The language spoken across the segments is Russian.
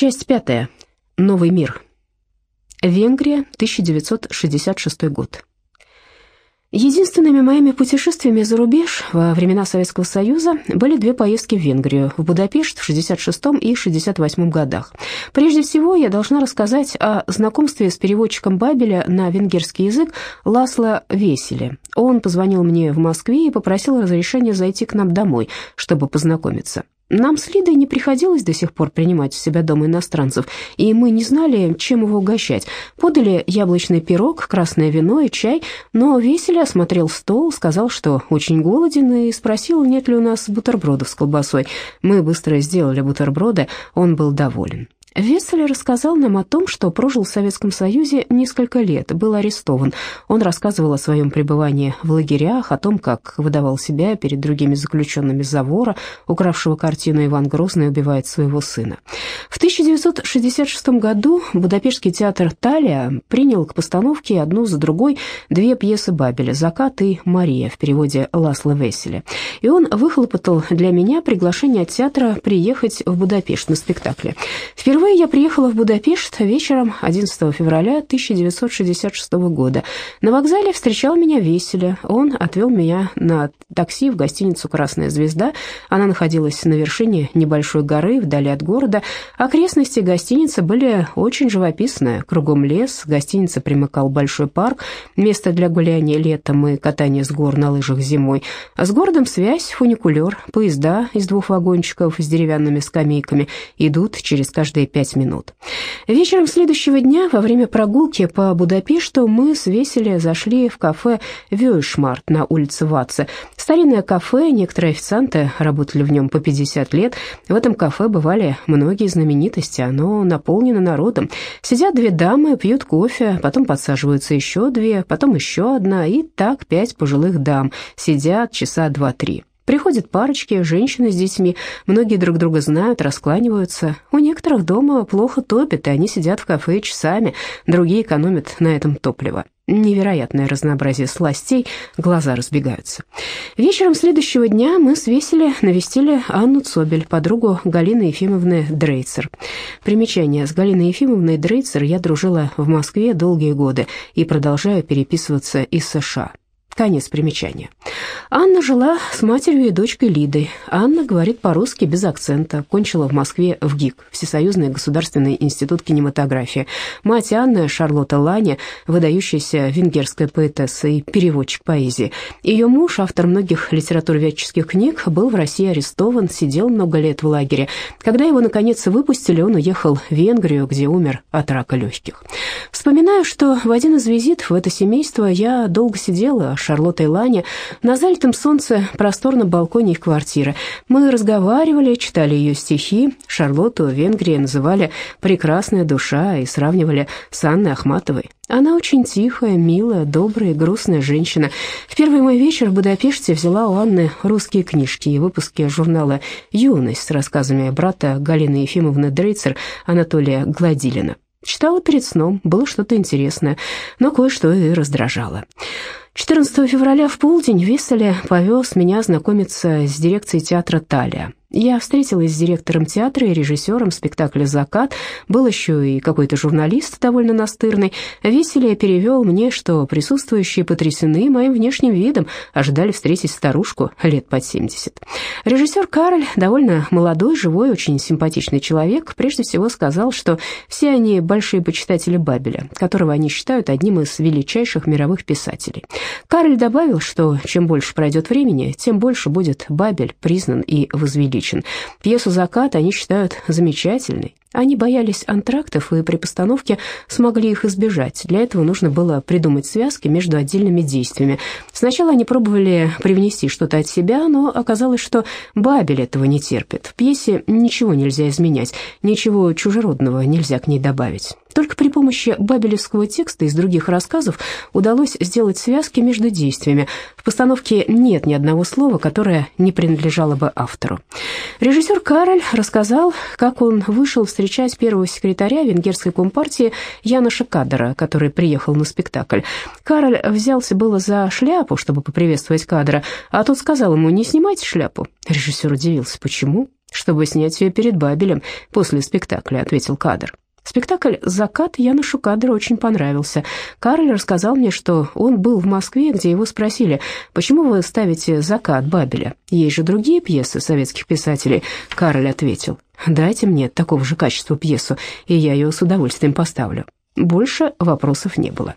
Часть пятая. Новый мир. Венгрия, 1966 год. Единственными моими путешествиями за рубеж во времена Советского Союза были две поездки в Венгрию, в Будапешт в 66 и 68 годах. Прежде всего, я должна рассказать о знакомстве с переводчиком Бабеля на венгерский язык Ласло Веселе. Он позвонил мне в Москве и попросил разрешения зайти к нам домой, чтобы познакомиться. Нам с Лидой не приходилось до сих пор принимать у себя дома иностранцев, и мы не знали, чем его угощать. Подали яблочный пирог, красное вино и чай, но Веселя осмотрел стол, сказал, что очень голоден, и спросил, нет ли у нас бутербродов с колбасой. Мы быстро сделали бутерброды, он был доволен. Вессель рассказал нам о том, что прожил в Советском Союзе несколько лет, был арестован. Он рассказывал о своем пребывании в лагерях, о том, как выдавал себя перед другими заключенными за вора, укравшего картину «Иван Грозный убивает своего сына». В 1966 году Будапештский театр «Талия» принял к постановке одну за другой две пьесы Бабеля «Закат» и «Мария» в переводе Ласла Весселя. И он выхлопотал для меня приглашение от театра приехать в Будапешт на спектакле. Впервые Впервые я приехала в Будапешт вечером 11 февраля 1966 года. На вокзале встречал меня Веселя. Он отвел меня на такси в гостиницу «Красная звезда». Она находилась на вершине небольшой горы, вдали от города. Окрестности гостиницы были очень живописные. Кругом лес, гостиница примыкал большой парк, место для гуляния летом и катания с гор на лыжах зимой. С городом связь, фуникулер, поезда из двух вагончиков с деревянными скамейками идут через каждые пять минут. Вечером следующего дня, во время прогулки по Будапешту, мы с Веселе зашли в кафе «Вёйшмарт» на улице Ватце. Старинное кафе, некоторые официанты работали в нем по 50 лет. В этом кафе бывали многие знаменитости, оно наполнено народом. Сидят две дамы, пьют кофе, потом подсаживаются еще две, потом еще одна, и так пять пожилых дам сидят часа два-три. Приходят парочки, женщины с детьми, многие друг друга знают, раскланиваются. У некоторых дома плохо топит, и они сидят в кафе часами, другие экономят на этом топливо. Невероятное разнообразие сластей, глаза разбегаются. Вечером следующего дня мы с Весели навестили Анну Цобель, подругу Галины Ефимовны Дрейцер. Примечание. С Галиной Ефимовной Дрейцер я дружила в Москве долгие годы и продолжаю переписываться из США. Конец примечания. Анна жила с матерью и дочкой Лидой. Анна говорит по-русски без акцента. Кончила в Москве в ГИК, Всесоюзный государственный институт кинематографии. Мать Анны, Шарлотта Ланя, выдающаяся венгерская поэтесса и переводчик поэзии. Ее муж, автор многих литературоведческих книг, был в России арестован, сидел много лет в лагере. Когда его, наконец, выпустили, он уехал в Венгрию, где умер от рака легких. Вспоминаю, что в один из визитов в это семейство я долго сидела, Шарлотта и Ланя на залитом солнце просторном балконе их квартиры. Мы разговаривали, читали ее стихи. Шарлотту в Венгрии называли «прекрасная душа» и сравнивали с Анной Ахматовой. Она очень тихая, милая, добрая, грустная женщина. В первый мой вечер в Будапеште взяла у Анны русские книжки и выпуски журнала «Юность» с рассказами брата Галины Ефимовны Дрейцер Анатолия Гладилина. Читала перед сном, было что-то интересное, но кое-что и раздражало. 14 февраля в полдень Висселе повез меня знакомиться с дирекцией театра «Талия». Я встретилась с директором театра и режиссером спектакля «Закат». Был еще и какой-то журналист довольно настырный. Веселее перевел мне, что присутствующие потрясены моим внешним видом, ожидали встретить старушку лет под 70. Режиссер Кароль, довольно молодой, живой, очень симпатичный человек, прежде всего сказал, что все они большие почитатели Бабеля, которого они считают одним из величайших мировых писателей. Кароль добавил, что чем больше пройдет времени, тем больше будет Бабель признан и возвеличен преувеличен. Пьесу «Закат» они считают замечательной. Они боялись антрактов и при постановке смогли их избежать. Для этого нужно было придумать связки между отдельными действиями. Сначала они пробовали привнести что-то от себя, но оказалось, что Бабель этого не терпит. В пьесе ничего нельзя изменять, ничего чужеродного нельзя к ней добавить. Только при помощи бабелевского текста из других рассказов удалось сделать связки между действиями. В постановке нет ни одного слова, которое не принадлежало бы автору. Режиссер Кароль рассказал, как он вышел встречать первого секретаря венгерской компартии Яноша Кадра, который приехал на спектакль. Кароль взялся было за шляпу, чтобы поприветствовать Кадра, а тот сказал ему «не снимайте шляпу». Режиссер удивился, почему? «Чтобы снять ее перед Бабелем после спектакля», — ответил кадр. Спектакль «Закат» Яну Шукадеру очень понравился. Карль рассказал мне, что он был в Москве, где его спросили, почему вы ставите «Закат» Бабеля? Есть же другие пьесы советских писателей. Карль ответил, дайте мне такого же качества пьесу, и я ее с удовольствием поставлю. Больше вопросов не было.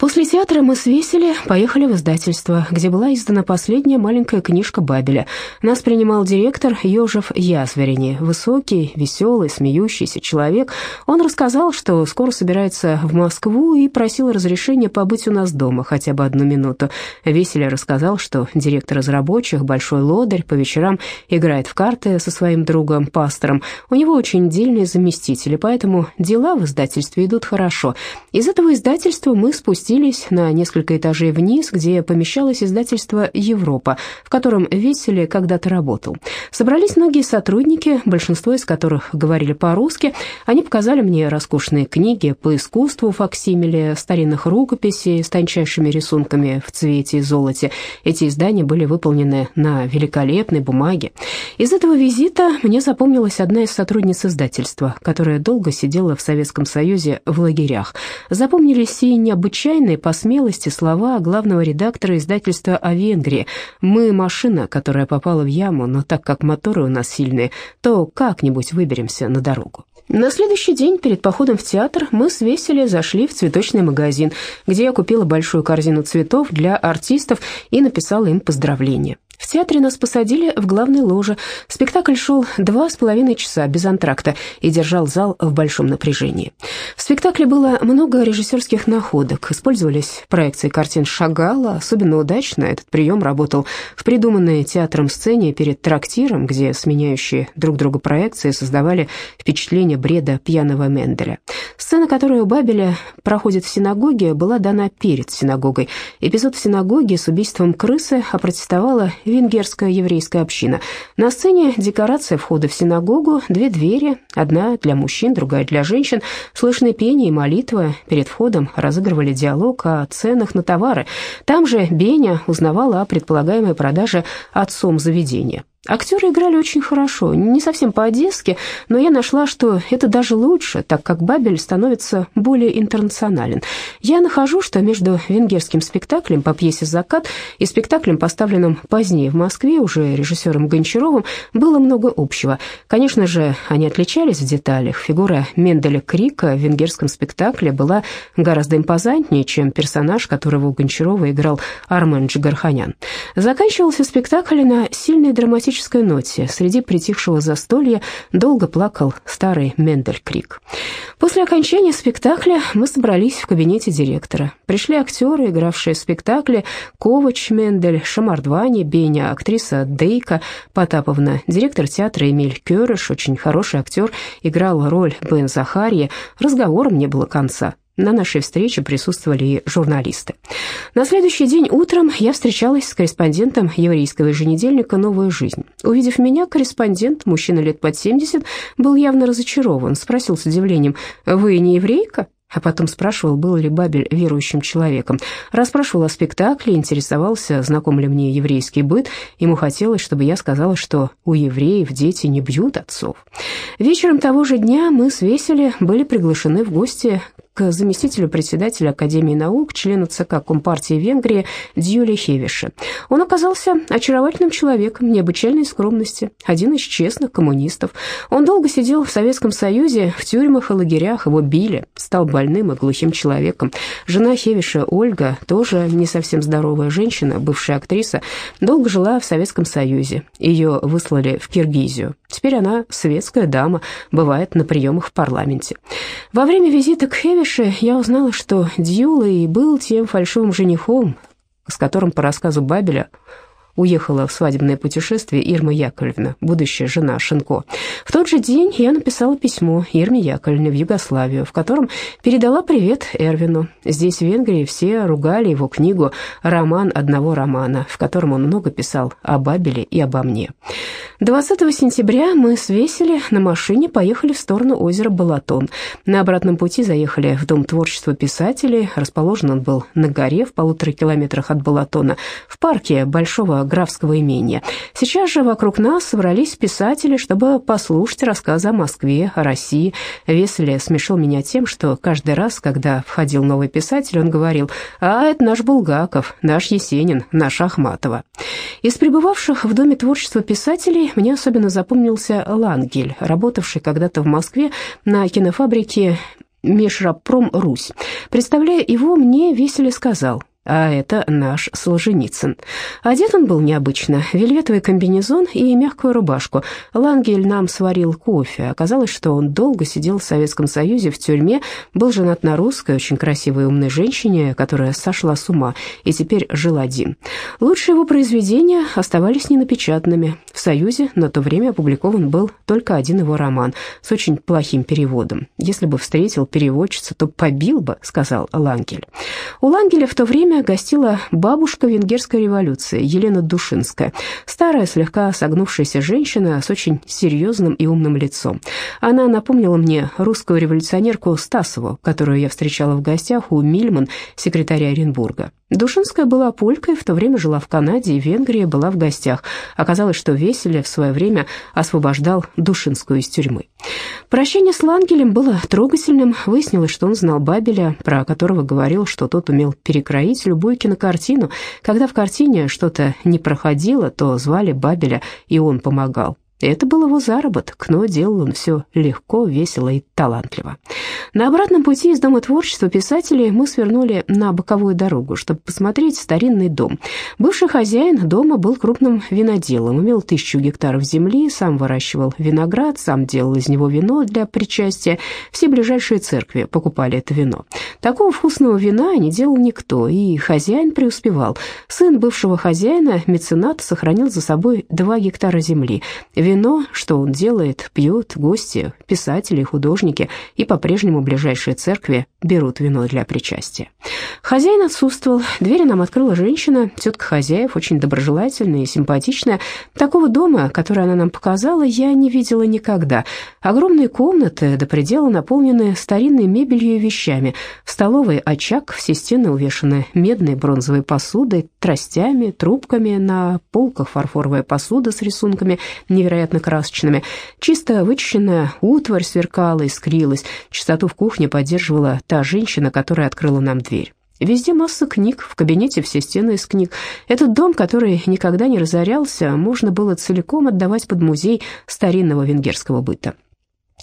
После театра мы с Весели поехали в издательство, где была издана последняя маленькая книжка Бабеля. Нас принимал директор Ежев Язверини, высокий, веселый, смеющийся человек. Он рассказал, что скоро собирается в Москву и просил разрешения побыть у нас дома хотя бы одну минуту. Веселя рассказал, что директор из рабочих, большой лодырь, по вечерам играет в карты со своим другом, пастором. У него очень дельные заместители, поэтому дела в издательстве идут хорошо. Из этого издательства мы спустились спустились на несколько этажей вниз, где помещалось издательство «Европа», в котором Весели когда-то работал. Собрались многие сотрудники, большинство из которых говорили по-русски. Они показали мне роскошные книги по искусству факсимиле, старинных рукописей с тончайшими рисунками в цвете и золоте. Эти издания были выполнены на великолепной бумаге. Из этого визита мне запомнилась одна из сотрудниц издательства, которая долго сидела в Советском Союзе в лагерях. Запомнились и необычайно случайные по смелости слова главного редактора издательства о Венгрии. «Мы машина, которая попала в яму, но так как моторы у нас сильные, то как-нибудь выберемся на дорогу». На следующий день перед походом в театр мы с Весели зашли в цветочный магазин, где я купила большую корзину цветов для артистов и написала им поздравления. В театре нас посадили в главной ложе. Спектакль шел два с половиной часа без антракта и держал зал в большом напряжении. В спектакле было много режиссерских находок. Использовались проекции картин Шагала. Особенно удачно этот прием работал в придуманной театром сцене перед трактиром, где сменяющие друг друга проекции создавали впечатление бреда пьяного Менделя. Сцена, которая у Бабеля проходит в синагоге, была дана перед синагогой. Эпизод в синагоге с убийством крысы опротестовала венгерская еврейская община. На сцене декорация входа в синагогу, две двери, одна для мужчин, другая для женщин. Слышны пение и молитва. Перед входом разыгрывали диалог о ценах на товары. Там же Беня узнавала о предполагаемой продаже отцом заведения. Актеры играли очень хорошо, не совсем по-одесски, но я нашла, что это даже лучше, так как Бабель становится более интернационален. Я нахожу, что между венгерским спектаклем по пьесе «Закат» и спектаклем, поставленным позднее в Москве уже режиссером Гончаровым, было много общего. Конечно же, они отличались в деталях. Фигура Менделя Крика в венгерском спектакле была гораздо импозантнее, чем персонаж, которого у Гончарова играл Армен Джигарханян. Заканчивался спектакль на сильной драматической романтической ноте среди притихшего застолья долго плакал старый Мендель Крик. После окончания спектакля мы собрались в кабинете директора. Пришли актеры, игравшие в спектакле Ковач Мендель, Шамардвани, Беня, актриса Дейка Потаповна, директор театра Эмиль Кёрыш, очень хороший актер, играл роль Бен Захарья. Разговором не было конца. На нашей встрече присутствовали и журналисты. На следующий день утром я встречалась с корреспондентом еврейского еженедельника «Новая жизнь». Увидев меня, корреспондент, мужчина лет под 70, был явно разочарован, спросил с удивлением, «Вы не еврейка?» А потом спрашивал, был ли Бабель верующим человеком. Расспрашивал о спектакле, интересовался, знаком ли мне еврейский быт. Ему хотелось, чтобы я сказала, что у евреев дети не бьют отцов. Вечером того же дня мы с Весели были приглашены в гости к заместителю председателя Академии наук, члену ЦК Компартии Венгрии Дьюли Хевише. Он оказался очаровательным человеком необычайной скромности, один из честных коммунистов. Он долго сидел в Советском Союзе, в тюрьмах и лагерях, его били, стал больным и глухим человеком. Жена Хевиша, Ольга, тоже не совсем здоровая женщина, бывшая актриса, долго жила в Советском Союзе. Ее выслали в Киргизию. Теперь она светская дама, бывает на приемах в парламенте. Во время визита к Хевише я узнала, что Дьюла был тем фальшивым женихом, с которым, по рассказу Бабеля, уехала в свадебное путешествие Ирма Яковлевна, будущая жена Шинко. В тот же день я написала письмо Ирме Яковлевне в Югославию, в котором передала привет Эрвину. Здесь, в Венгрии, все ругали его книгу «Роман одного романа», в котором он много писал о Бабеле и обо мне. 20 сентября мы с Весели на машине поехали в сторону озера Балатон. На обратном пути заехали в Дом творчества писателей. Расположен он был на горе в полутора километрах от Балатона, в парке Большого графского имения. Сейчас же вокруг нас собрались писатели, чтобы послушать рассказы о Москве, о России. Весели смешил меня тем, что каждый раз, когда входил новый писатель, он говорил, «А, это наш Булгаков, наш Есенин, наш Ахматова». Из пребывавших в Доме творчества писателей мне особенно запомнился Лангель, работавший когда-то в Москве на кинофабрике Межрабпром Русь. Представляя его, мне весело сказал, а это наш Солженицын. Одет он был необычно, вельветовый комбинезон и мягкую рубашку. Лангель нам сварил кофе. Оказалось, что он долго сидел в Советском Союзе в тюрьме, был женат на русской, очень красивой и умной женщине, которая сошла с ума и теперь жил один. Лучшие его произведения оставались ненапечатанными. В Союзе на то время опубликован был только один его роман с очень плохим переводом. «Если бы встретил переводчицу, то побил бы», — сказал Лангель. У Лангеля в то время гостила бабушка венгерской революции Елена Душинская, старая, слегка согнувшаяся женщина с очень серьезным и умным лицом. Она напомнила мне русскую революционерку Стасову, которую я встречала в гостях у Мильман, секретаря Оренбурга. Душинская была полькой, в то время жила в Канаде и Венгрии, была в гостях. Оказалось, что Веселе в свое время освобождал Душинскую из тюрьмы. Прощение с Лангелем было трогательным. Выяснилось, что он знал Бабеля, про которого говорил, что тот умел перекроить любую кинокартину. Когда в картине что-то не проходило, то звали Бабеля, и он помогал. Это был его заработок, но делал он все легко, весело и талантливо. На обратном пути из Дома творчества писателей мы свернули на боковую дорогу, чтобы посмотреть старинный дом. Бывший хозяин дома был крупным виноделом, имел тысячу гектаров земли, сам выращивал виноград, сам делал из него вино для причастия. Все ближайшие церкви покупали это вино. Такого вкусного вина не делал никто, и хозяин преуспевал. Сын бывшего хозяина, меценат, сохранил за собой два гектара земли – Вино, что он делает, пьет, гости, писатели, художники и по-прежнему ближайшие церкви берут вино для причастия. Хозяин отсутствовал, двери нам открыла женщина, тетка хозяев, очень доброжелательная и симпатичная. Такого дома, который она нам показала, я не видела никогда. Огромные комнаты до предела наполнены старинной мебелью и вещами. В столовой очаг, все стены увешаны медной бронзовой посудой, тростями, трубками, на полках фарфоровая посуда с рисунками невероятно невероятно красочными. Чисто вычищенная утварь сверкала, искрилась. Чистоту в кухне поддерживала та женщина, которая открыла нам дверь. Везде масса книг, в кабинете все стены из книг. Этот дом, который никогда не разорялся, можно было целиком отдавать под музей старинного венгерского быта.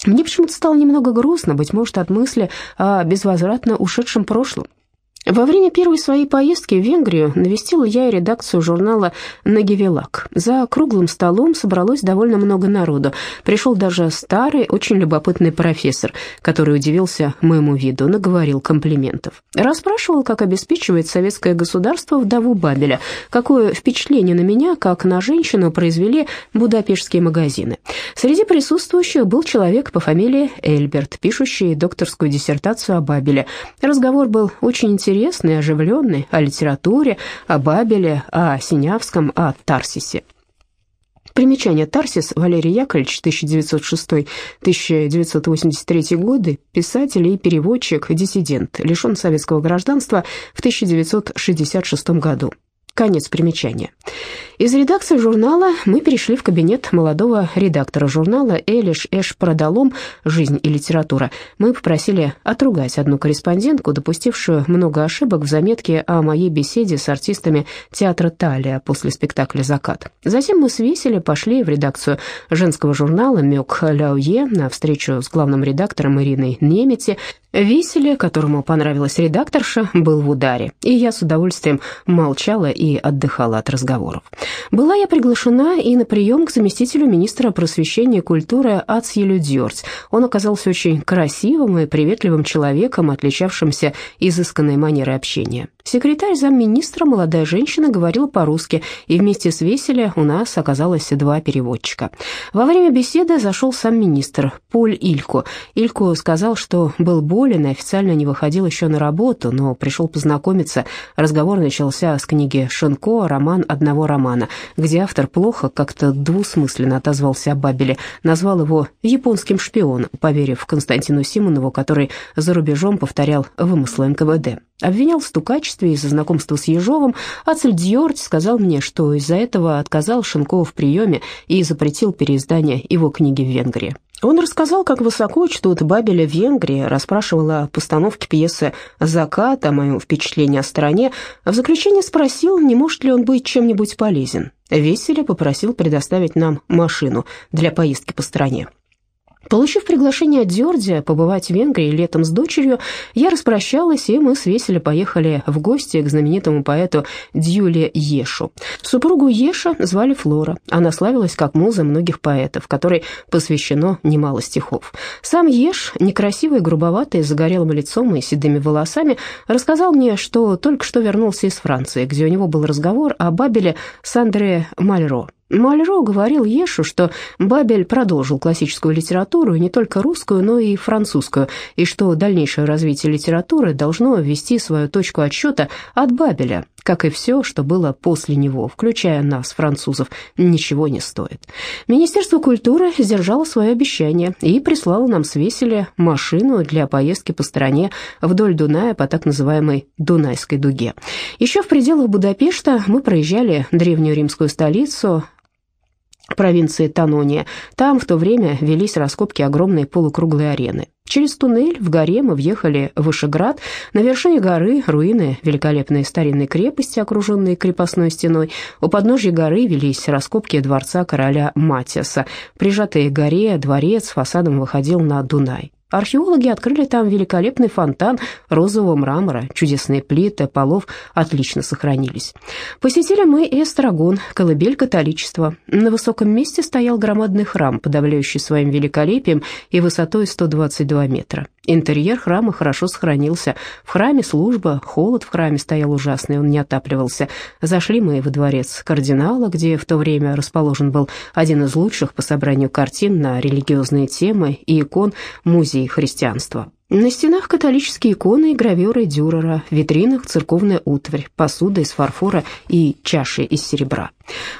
Мне почему-то стало немного грустно, быть может, от мысли о безвозвратно ушедшем прошлом. Во время первой своей поездки в Венгрию навестила я и редакцию журнала «Нагивелак». За круглым столом собралось довольно много народу. Пришел даже старый, очень любопытный профессор, который удивился моему виду, наговорил комплиментов. Расспрашивал, как обеспечивает советское государство вдову Бабеля, какое впечатление на меня, как на женщину, произвели будапештские магазины. Среди присутствующих был человек по фамилии Эльберт, пишущий докторскую диссертацию о Бабеле. Разговор был очень интересный интересный, оживленный, о литературе, о Бабеле, о Синявском, о Тарсисе. Примечание. Тарсис Валерий Яковлевич, 1906-1983 годы, писатель и переводчик, диссидент, лишен советского гражданства в 1966 году. Конец примечания. Из редакции журнала мы перешли в кабинет молодого редактора журнала Элиш Эш Продолом «Жизнь и литература». Мы попросили отругать одну корреспондентку, допустившую много ошибок в заметке о моей беседе с артистами театра Талия после спектакля «Закат». Затем мы с Веселя пошли в редакцию женского журнала «Мёк Ляуе» на встречу с главным редактором Ириной Немете. Веселе, которому понравилась редакторша, был в ударе, и я с удовольствием молчала и отдыхала от разговоров. Была я приглашена и на прием к заместителю министра просвещения и культуры Ацьелю Дьорц. Он оказался очень красивым и приветливым человеком, отличавшимся изысканной манерой общения. Секретарь замминистра, молодая женщина, говорила по-русски, и вместе с Веселя у нас оказалось два переводчика. Во время беседы зашел сам министр, Поль Илько. Илько сказал, что был болен и официально не выходил еще на работу, но пришел познакомиться. Разговор начался с книги Шенко «Роман одного романа». Романа, где автор плохо, как-то двусмысленно отозвался о Бабеле, назвал его японским шпионом, поверив Константину Симонову, который за рубежом повторял вымыслы НКВД. Обвинял в стукачестве из-за знакомства с Ежовым, а Цельдьорд сказал мне, что из-за этого отказал Шинкову в приеме и запретил переиздание его книги в Венгрии. Он рассказал, как высоко чтут Бабеля в Венгрии, расспрашивал о постановке пьесы «Закат», о моем впечатлении о стране, в заключение спросил, не может ли он быть чем-нибудь полезен. Веселя попросил предоставить нам машину для поездки по стране. Получив приглашение от Дёрди побывать в Венгрии летом с дочерью, я распрощалась, и мы с Веселя поехали в гости к знаменитому поэту Дьюле Ешу. Супругу Еша звали Флора. Она славилась как муза многих поэтов, которой посвящено немало стихов. Сам Еш, некрасивый, грубоватый, с загорелым лицом и седыми волосами, рассказал мне, что только что вернулся из Франции, где у него был разговор о Бабеле с Андре Мальро. Мальро говорил Ешу, что Бабель продолжил классическую литературу, не только русскую, но и французскую, и что дальнейшее развитие литературы должно ввести свою точку отсчета от Бабеля, как и все, что было после него, включая нас, французов, ничего не стоит. Министерство культуры сдержало свое обещание и прислало нам с Веселя машину для поездки по стране вдоль Дуная по так называемой Дунайской дуге. Еще в пределах Будапешта мы проезжали древнюю римскую столицу, провинции Танония. Там в то время велись раскопки огромной полукруглой арены. Через туннель в горе мы въехали в Вышеград. На вершине горы руины великолепной старинной крепости, окруженной крепостной стеной. У подножья горы велись раскопки дворца короля Матиаса. Прижатый к горе дворец фасадом выходил на Дунай. Археологи открыли там великолепный фонтан розового мрамора, чудесные плиты полов отлично сохранились. Посетили мы и Эстрагон, колыбель католичества. На высоком месте стоял громадный храм, подавляющий своим великолепием и высотой 122 метра. Интерьер храма хорошо сохранился. В храме служба, холод в храме стоял ужасный, он не отапливался. Зашли мы во дворец кардинала, где в то время расположен был один из лучших по собранию картин на религиозные темы и икон музей христианства. На стенах католические иконы и гравюры Дюрера, в витринах церковная утварь, посуда из фарфора и чаши из серебра.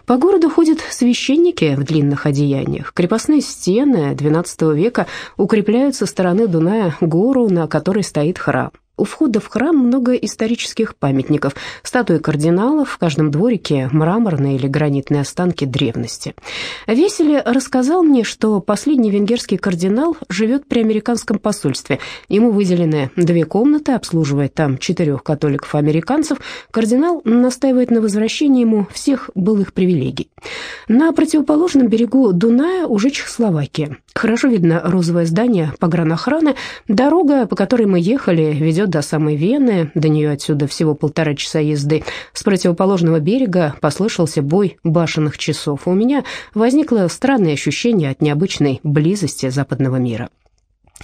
По городу ходят священники в длинных одеяниях. Крепостные стены XII века укрепляют со стороны Дуная гору, на которой стоит храм. У входа в храм много исторических памятников, статуи кардиналов, в каждом дворике мраморные или гранитные останки древности. Весели рассказал мне, что последний венгерский кардинал живет при американском посольстве. Ему выделены две комнаты, обслуживает там четырех католиков-американцев. Кардинал настаивает на возвращении ему всех былых привилегий. На противоположном берегу Дуная уже Чехословакия. Хорошо видно розовое здание погранохраны. Дорога, по которой мы ехали, ведет до самой Вены, до нее отсюда всего полтора часа езды. С противоположного берега послышался бой башенных часов. У меня возникло странное ощущение от необычной близости западного мира.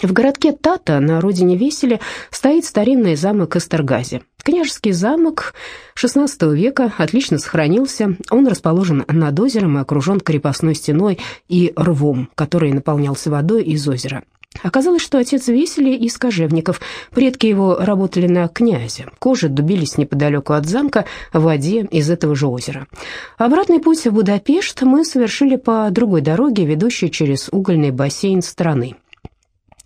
В городке Тата, на родине Веселя, стоит старинный замок Эстергази. Княжеский замок XVI века отлично сохранился. Он расположен над озером и окружен крепостной стеной и рвом, который наполнялся водой из озера. Оказалось, что отец Весели из кожевников. Предки его работали на князе. Кожи дубились неподалеку от замка в воде из этого же озера. Обратный путь в Будапешт мы совершили по другой дороге, ведущей через угольный бассейн страны.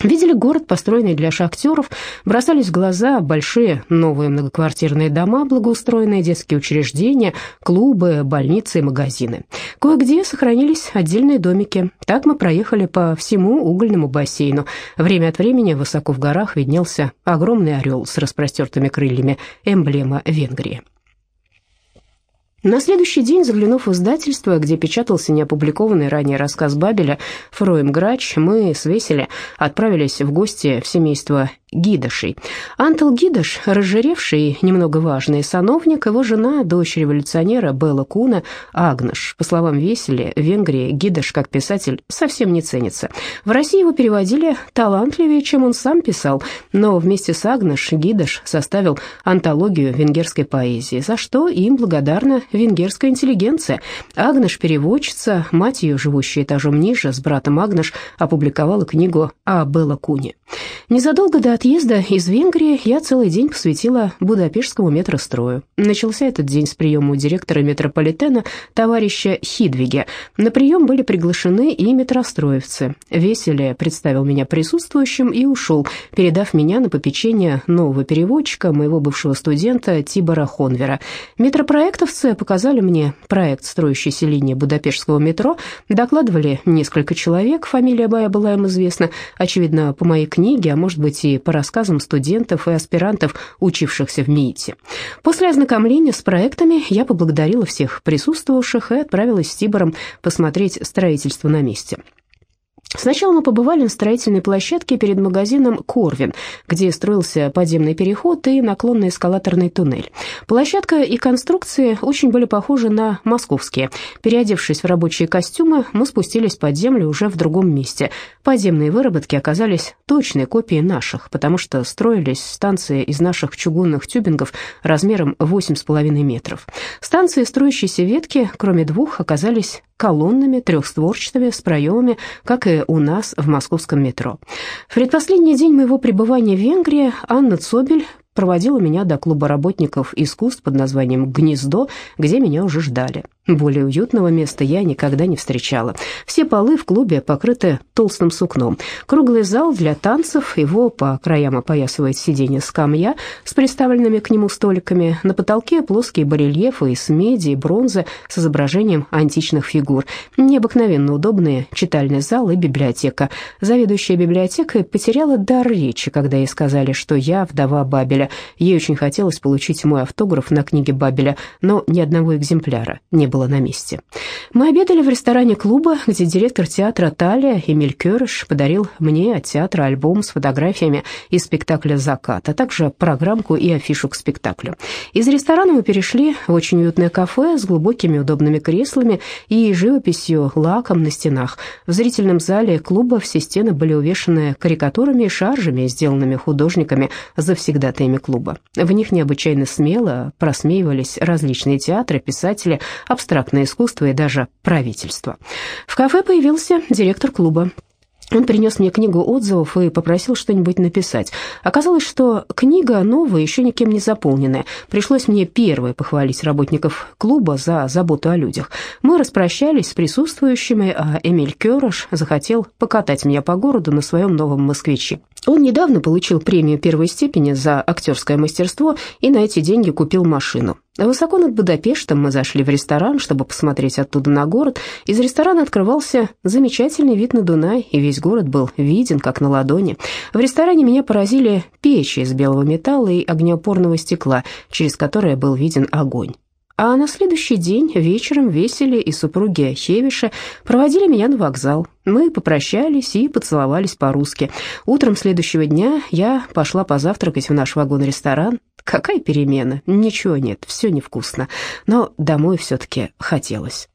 Видели город, построенный для шахтеров, бросались в глаза большие новые многоквартирные дома, благоустроенные детские учреждения, клубы, больницы и магазины. Кое-где сохранились отдельные домики. Так мы проехали по всему угольному бассейну. Время от времени высоко в горах виднелся огромный орел с распростертыми крыльями, эмблема Венгрии. На следующий день, заглянув в издательство, где печатался неопубликованный ранее рассказ Бабеля «Фроем Грач», мы с Весели отправились в гости в семейство Гидошей. Антел Гидош, разжиревший, немного важный сановник, его жена, дочь революционера Белла Куна, Агнеш. По словам Весели, в Венгрии Гидош, как писатель, совсем не ценится. В России его переводили талантливее, чем он сам писал, но вместе с Агнеш Гидош составил антологию венгерской поэзии, за что им благодарна венгерская интеллигенция. Агнеш, переводчица, мать ее, живущая этажом ниже, с братом Агнеш, опубликовала книгу о Белла Куне. Незадолго до отъезда из Венгрии я целый день посвятила Будапештскому метрострою. Начался этот день с приема у директора метрополитена товарища Хидвиге. На прием были приглашены и метростроевцы. Веселе представил меня присутствующим и ушел, передав меня на попечение нового переводчика, моего бывшего студента Тибора Хонвера. Метропроектовцы показали мне проект строящейся линии Будапештского метро, докладывали несколько человек, фамилия Бая была им известна, очевидно, по моей книге, а может быть и по рассказам студентов и аспирантов, учившихся в МИИТе. После ознакомления с проектами я поблагодарила всех присутствовавших и отправилась с Тибором посмотреть строительство на месте. Сначала мы побывали на строительной площадке перед магазином «Корвин», где строился подземный переход и наклонный эскалаторный туннель. Площадка и конструкции очень были похожи на московские. Переодевшись в рабочие костюмы, мы спустились под землю уже в другом месте. Подземные выработки оказались точной копией наших, потому что строились станции из наших чугунных тюбингов размером 8,5 метров. Станции строящейся ветки, кроме двух, оказались колоннами трехстворчатыми с проемами, как и у нас в московском метро. В предпоследний день моего пребывания в Венгрии Анна Цобель проводила меня до клуба работников искусств под названием «Гнездо», где меня уже ждали. Более уютного места я никогда не встречала. Все полы в клубе покрыты толстым сукном. Круглый зал для танцев, его по краям опоясывает сиденье скамья с приставленными к нему столиками. На потолке плоские барельефы из меди и бронзы с изображением античных фигур. Необыкновенно удобные читальный зал и библиотека. Заведующая библиотекой потеряла дар речи, когда ей сказали, что я вдова Бабеля. Ей очень хотелось получить мой автограф на книге Бабеля, но ни одного экземпляра не было было на месте. Мы обедали в ресторане клуба, где директор театра Талия Эмиль Кёрыш подарил мне от театра альбом с фотографиями из спектакля «Закат», а также программку и афишу к спектаклю. Из ресторана мы перешли в очень уютное кафе с глубокими удобными креслами и живописью лаком на стенах. В зрительном зале клуба все стены были увешаны карикатурами и шаржами, сделанными художниками, завсегдатаями клуба. В них необычайно смело просмеивались различные театры, писатели, абстрактные абстрактное искусство и даже правительство. В кафе появился директор клуба. Он принес мне книгу отзывов и попросил что-нибудь написать. Оказалось, что книга новая, еще никем не заполненная. Пришлось мне первой похвалить работников клуба за заботу о людях. Мы распрощались с присутствующими, а Эмиль Кёрош захотел покатать меня по городу на своем новом москвиче. Он недавно получил премию первой степени за актерское мастерство и на эти деньги купил машину. Высоко над Будапештом мы зашли в ресторан, чтобы посмотреть оттуда на город. Из ресторана открывался замечательный вид на Дунай, и весь город был виден, как на ладони. В ресторане меня поразили печи из белого металла и огнеупорного стекла, через которое был виден огонь. А на следующий день вечером Весели и супруги Хевиша проводили меня на вокзал. Мы попрощались и поцеловались по-русски. Утром следующего дня я пошла позавтракать в наш вагон-ресторан. Какая перемена? Ничего нет, все невкусно. Но домой все-таки хотелось.